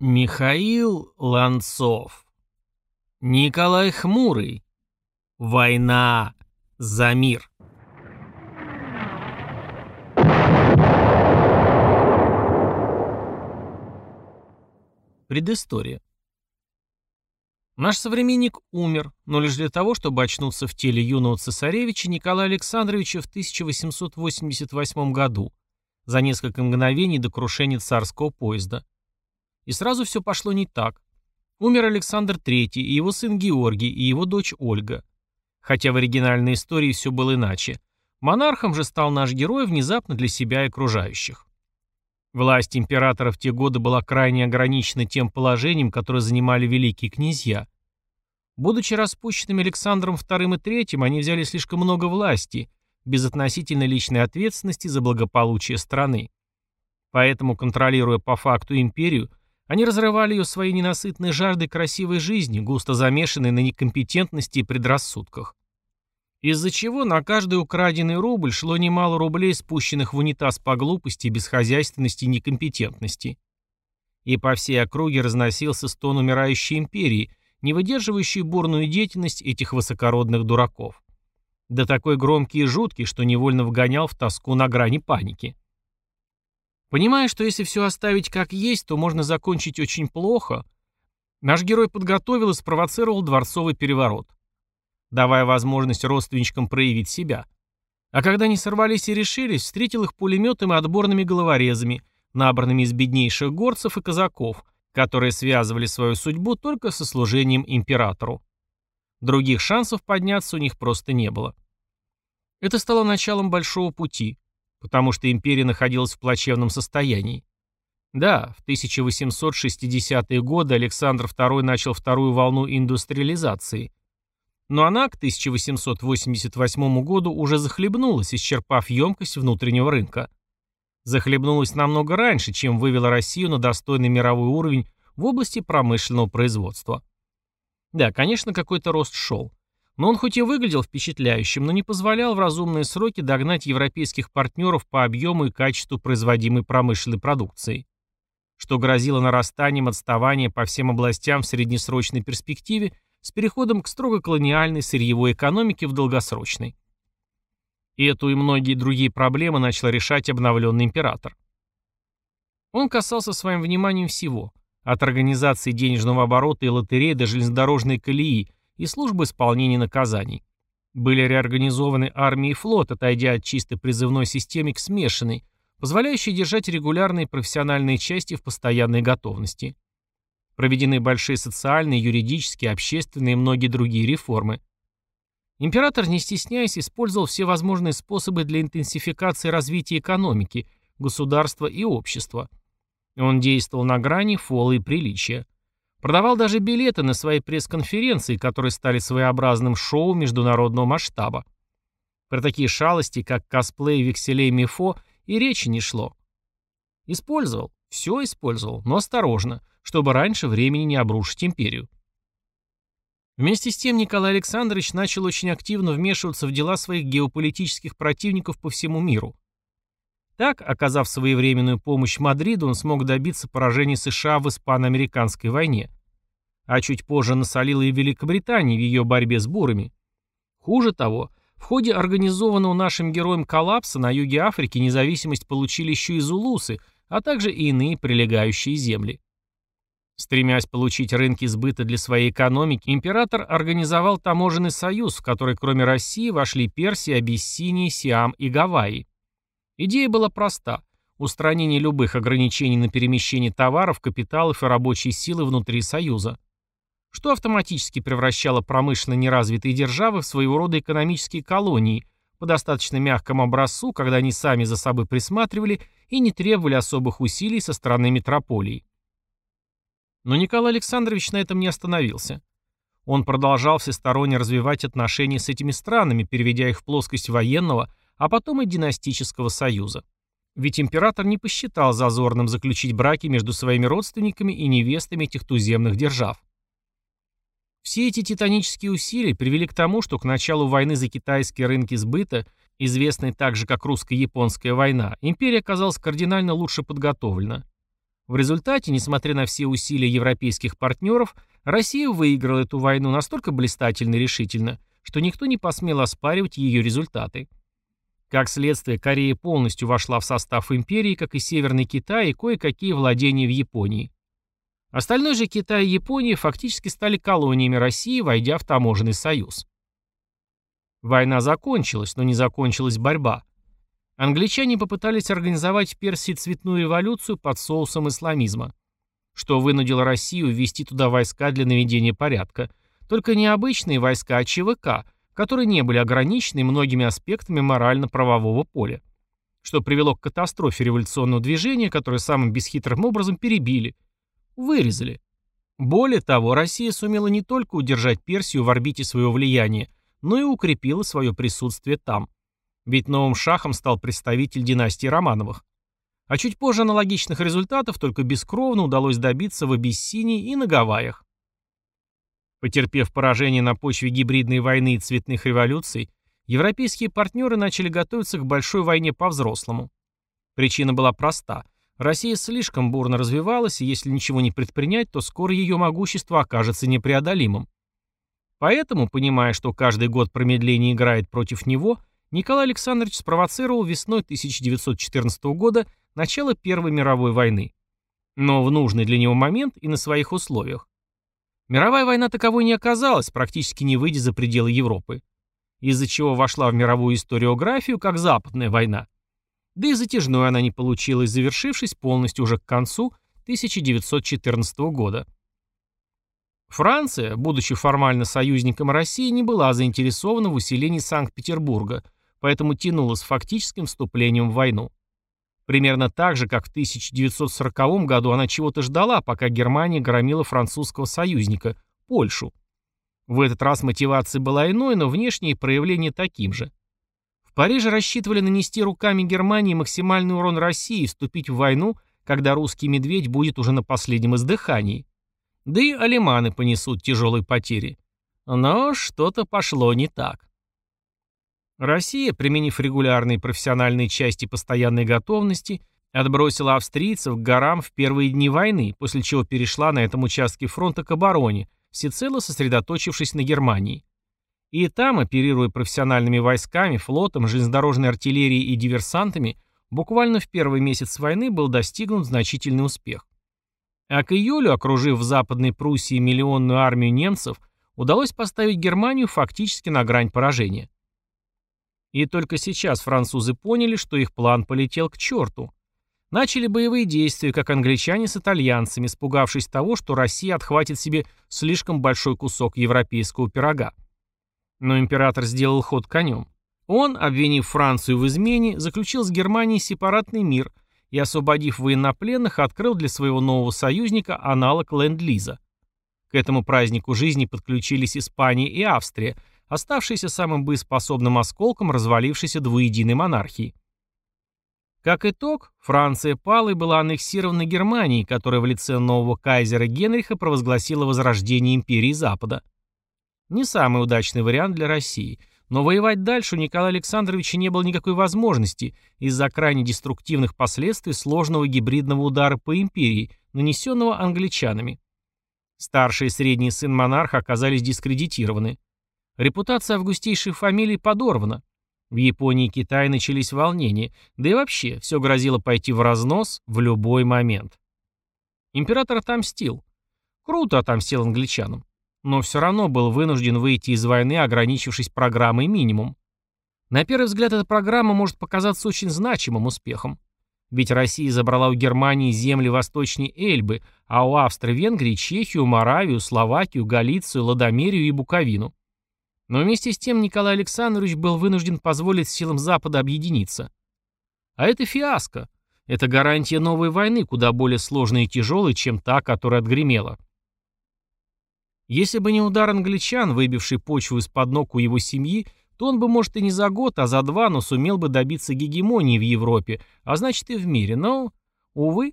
Михаил Ланцов. Николай Хмурый. Война за мир. Предыстория. Наш современник умер, но лишь для того, чтобы очнуться в теле юного цесаревича Николая Александровича в 1888 году, за несколько мгновений до крушения царского поезда. И сразу все пошло не так. Умер Александр III, и его сын Георгий, и его дочь Ольга. Хотя в оригинальной истории все было иначе. Монархом же стал наш герой внезапно для себя и окружающих. Власть императора в те годы была крайне ограничена тем положением, которое занимали великие князья. Будучи распущенными Александром II и III, они взяли слишком много власти, без относительной личной ответственности за благополучие страны. Поэтому, контролируя по факту империю, они разрывали ее своей ненасытной жаждой красивой жизни, густо замешанной на некомпетентности и предрассудках. Из-за чего на каждый украденный рубль шло немало рублей, спущенных в унитаз по глупости, бесхозяйственности и некомпетентности. И по всей округе разносился стон умирающей империи, не выдерживающей бурную деятельность этих высокородных дураков. Да такой громкий и жуткий, что невольно вгонял в тоску на грани паники. Понимая, что если все оставить как есть, то можно закончить очень плохо, наш герой подготовил и спровоцировал дворцовый переворот давая возможность родственничкам проявить себя. А когда они сорвались и решились, встретил их пулеметом и отборными головорезами, набранными из беднейших горцев и казаков, которые связывали свою судьбу только со служением императору. Других шансов подняться у них просто не было. Это стало началом большого пути, потому что империя находилась в плачевном состоянии. Да, в 1860-е годы Александр II начал вторую волну индустриализации, но она к 1888 году уже захлебнулась, исчерпав емкость внутреннего рынка. Захлебнулась намного раньше, чем вывела Россию на достойный мировой уровень в области промышленного производства. Да, конечно, какой-то рост шел. Но он хоть и выглядел впечатляющим, но не позволял в разумные сроки догнать европейских партнеров по объему и качеству производимой промышленной продукции, что грозило нарастанием отставания по всем областям в среднесрочной перспективе с переходом к строго колониальной сырьевой экономике в долгосрочной. И эту и многие другие проблемы начал решать обновленный император. Он касался своим вниманием всего, от организации денежного оборота и лотереи до железнодорожной колеи и службы исполнения наказаний. Были реорганизованы армии и флот, отойдя от чисто призывной системы к смешанной, позволяющей держать регулярные профессиональные части в постоянной готовности. Проведены большие социальные, юридические, общественные и многие другие реформы. Император, не стесняясь, использовал все возможные способы для интенсификации развития экономики, государства и общества. Он действовал на грани фола и приличия. Продавал даже билеты на свои пресс-конференции, которые стали своеобразным шоу международного масштаба. Про такие шалости, как косплей векселей Мифо, и речи не шло. Использовал, все использовал, но осторожно, чтобы раньше времени не обрушить империю. Вместе с тем Николай Александрович начал очень активно вмешиваться в дела своих геополитических противников по всему миру. Так, оказав своевременную помощь Мадриду, он смог добиться поражения США в испано-американской войне. А чуть позже насолил и Великобритании в ее борьбе с бурами. Хуже того, в ходе организованного нашим героем коллапса на юге Африки независимость получили еще и зулусы, а также и иные прилегающие земли. Стремясь получить рынки сбыта для своей экономики, император организовал таможенный союз, в который кроме России вошли Персия, Абиссиния, Сиам и Гавайи. Идея была проста – устранение любых ограничений на перемещение товаров, капиталов и рабочей силы внутри Союза, что автоматически превращало промышленно неразвитые державы в своего рода экономические колонии по достаточно мягкому образцу, когда они сами за собой присматривали и не требовали особых усилий со стороны метрополии. Но Николай Александрович на этом не остановился. Он продолжал всесторонне развивать отношения с этими странами, переведя их в плоскость военного, а потом и династического союза. Ведь император не посчитал зазорным заключить браки между своими родственниками и невестами этих туземных держав. Все эти титанические усилия привели к тому, что к началу войны за китайские рынки сбыта, известной также как русско-японская война, империя оказалась кардинально лучше подготовлена. В результате, несмотря на все усилия европейских партнеров, Россия выиграла эту войну настолько блистательно и решительно, что никто не посмел оспаривать ее результаты. Как следствие, Корея полностью вошла в состав империи, как и Северный Китай и кое-какие владения в Японии. Остальной же Китай и Япония фактически стали колониями России, войдя в таможенный союз. Война закончилась, но не закончилась борьба. Англичане попытались организовать в Персии цветную революцию под соусом исламизма, что вынудило Россию ввести туда войска для наведения порядка, только не обычные войска, а ЧВК, которые не были ограничены многими аспектами морально-правового поля, что привело к катастрофе революционного движения, которое самым бесхитрым образом перебили, вырезали. Более того, Россия сумела не только удержать Персию в орбите своего влияния, но и укрепила свое присутствие там. Ведь новым шахом стал представитель династии Романовых. А чуть позже аналогичных результатов только бескровно удалось добиться в Абиссинии и на Гавайях. Потерпев поражение на почве гибридной войны и цветных революций, европейские партнеры начали готовиться к большой войне по-взрослому. Причина была проста. Россия слишком бурно развивалась, и если ничего не предпринять, то скоро ее могущество окажется непреодолимым. Поэтому, понимая, что каждый год промедления играет против него, Николай Александрович спровоцировал весной 1914 года начало Первой мировой войны. Но в нужный для него момент и на своих условиях. Мировая война таковой не оказалась, практически не выйдя за пределы Европы. Из-за чего вошла в мировую историографию как Западная война. Да и затяжной она не получилась, завершившись полностью уже к концу 1914 года. Франция, будучи формально союзником России, не была заинтересована в усилении Санкт-Петербурга – поэтому тянуло с фактическим вступлением в войну. Примерно так же, как в 1940 году она чего-то ждала, пока Германия громила французского союзника, Польшу. В этот раз мотивация была иной, но внешние проявления таким же. В Париже рассчитывали нанести руками Германии максимальный урон России и вступить в войну, когда русский медведь будет уже на последнем издыхании. Да и алиманы понесут тяжелые потери. Но что-то пошло не так. Россия, применив регулярные профессиональные части постоянной готовности, отбросила австрийцев к горам в первые дни войны, после чего перешла на этом участке фронта к обороне, всецело сосредоточившись на Германии. И там, оперируя профессиональными войсками, флотом, железнодорожной артиллерией и диверсантами, буквально в первый месяц войны был достигнут значительный успех. А к июлю, окружив в Западной Пруссии миллионную армию немцев, удалось поставить Германию фактически на грань поражения. И только сейчас французы поняли, что их план полетел к черту. Начали боевые действия, как англичане с итальянцами, испугавшись того, что Россия отхватит себе слишком большой кусок европейского пирога. Но император сделал ход конем. Он, обвинив Францию в измене, заключил с Германией сепаратный мир и, освободив военнопленных, открыл для своего нового союзника аналог Ленд-Лиза. К этому празднику жизни подключились Испания и Австрия, оставшийся самым боеспособным осколком развалившейся двуединой монархии. Как итог, Франция пала и была аннексирована Германией, которая в лице нового кайзера Генриха провозгласила возрождение империи Запада. Не самый удачный вариант для России, но воевать дальше у Николая Александровича не было никакой возможности из-за крайне деструктивных последствий сложного гибридного удара по империи, нанесенного англичанами. Старший и средний сын монарха оказались дискредитированы. Репутация августейшей фамилии подорвана. В Японии и Китае начались волнения, да и вообще все грозило пойти в разнос в любой момент. Император отомстил. Круто отомстил англичанам. Но все равно был вынужден выйти из войны, ограничившись программой минимум. На первый взгляд эта программа может показаться очень значимым успехом. Ведь Россия забрала у Германии земли восточнее Эльбы, а у Австро-Венгрии Чехию, Моравию, Словакию, Галицию, Ладомерию и Буковину. Но вместе с тем Николай Александрович был вынужден позволить силам Запада объединиться. А это фиаско. Это гарантия новой войны, куда более сложной и тяжелой, чем та, которая отгремела. Если бы не удар англичан, выбивший почву из-под ног у его семьи, то он бы, может, и не за год, а за два, но сумел бы добиться гегемонии в Европе, а значит и в мире. Но, увы.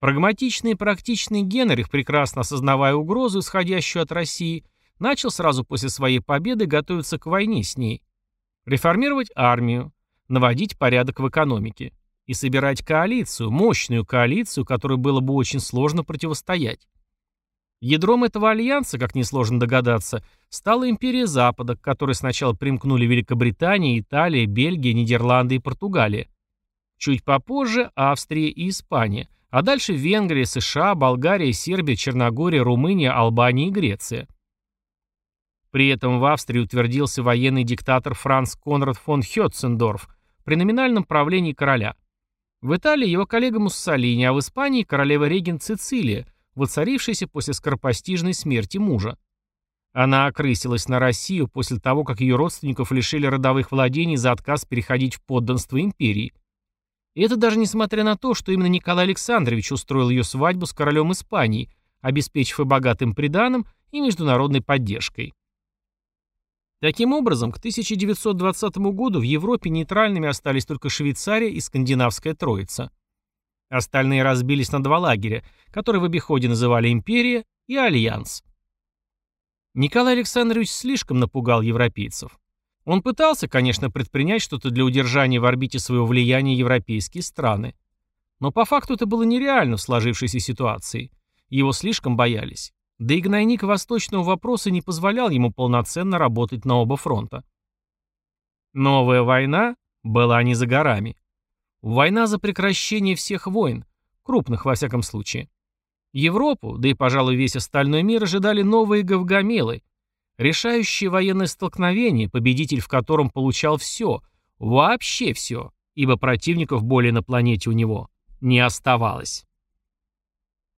Прагматичный и практичный Генрих, прекрасно осознавая угрозу, исходящую от России, начал сразу после своей победы готовиться к войне с ней. Реформировать армию, наводить порядок в экономике. и собирать коалицию, мощную коалицию, которой было бы очень сложно противостоять. Ядром этого альянса, как несложно догадаться, стала империя Запада, к которой сначала примкнули Великобритания, Италия, Бельгия, Нидерланды и Португалия. Чуть попозже Австрия и Испания, а дальше Венгрия, США, Болгария, Сербия, Черногория, Румыния, Албания и Греция. При этом в Австрии утвердился военный диктатор Франц Конрад фон Хетцендорф при номинальном правлении короля. В Италии его коллега Муссолини, а в Испании королева-регент Цицилия, воцарившаяся после скоропостижной смерти мужа. Она окрысилась на Россию после того, как ее родственников лишили родовых владений за отказ переходить в подданство империи. И это даже несмотря на то, что именно Николай Александрович устроил ее свадьбу с королем Испании, обеспечив и богатым приданым, и международной поддержкой. Таким образом, к 1920 году в Европе нейтральными остались только Швейцария и Скандинавская Троица. Остальные разбились на два лагеря, которые в обиходе называли «Империя» и «Альянс». Николай Александрович слишком напугал европейцев. Он пытался, конечно, предпринять что-то для удержания в орбите своего влияния европейские страны. Но по факту это было нереально в сложившейся ситуации. Его слишком боялись. Да и гнойник восточного вопроса не позволял ему полноценно работать на оба фронта. Новая война была не за горами. Война за прекращение всех войн, крупных во всяком случае. Европу, да и, пожалуй, весь остальной мир ожидали новые Гавгамелы, решающее военное столкновение, победитель в котором получал все, вообще все, ибо противников более на планете у него не оставалось.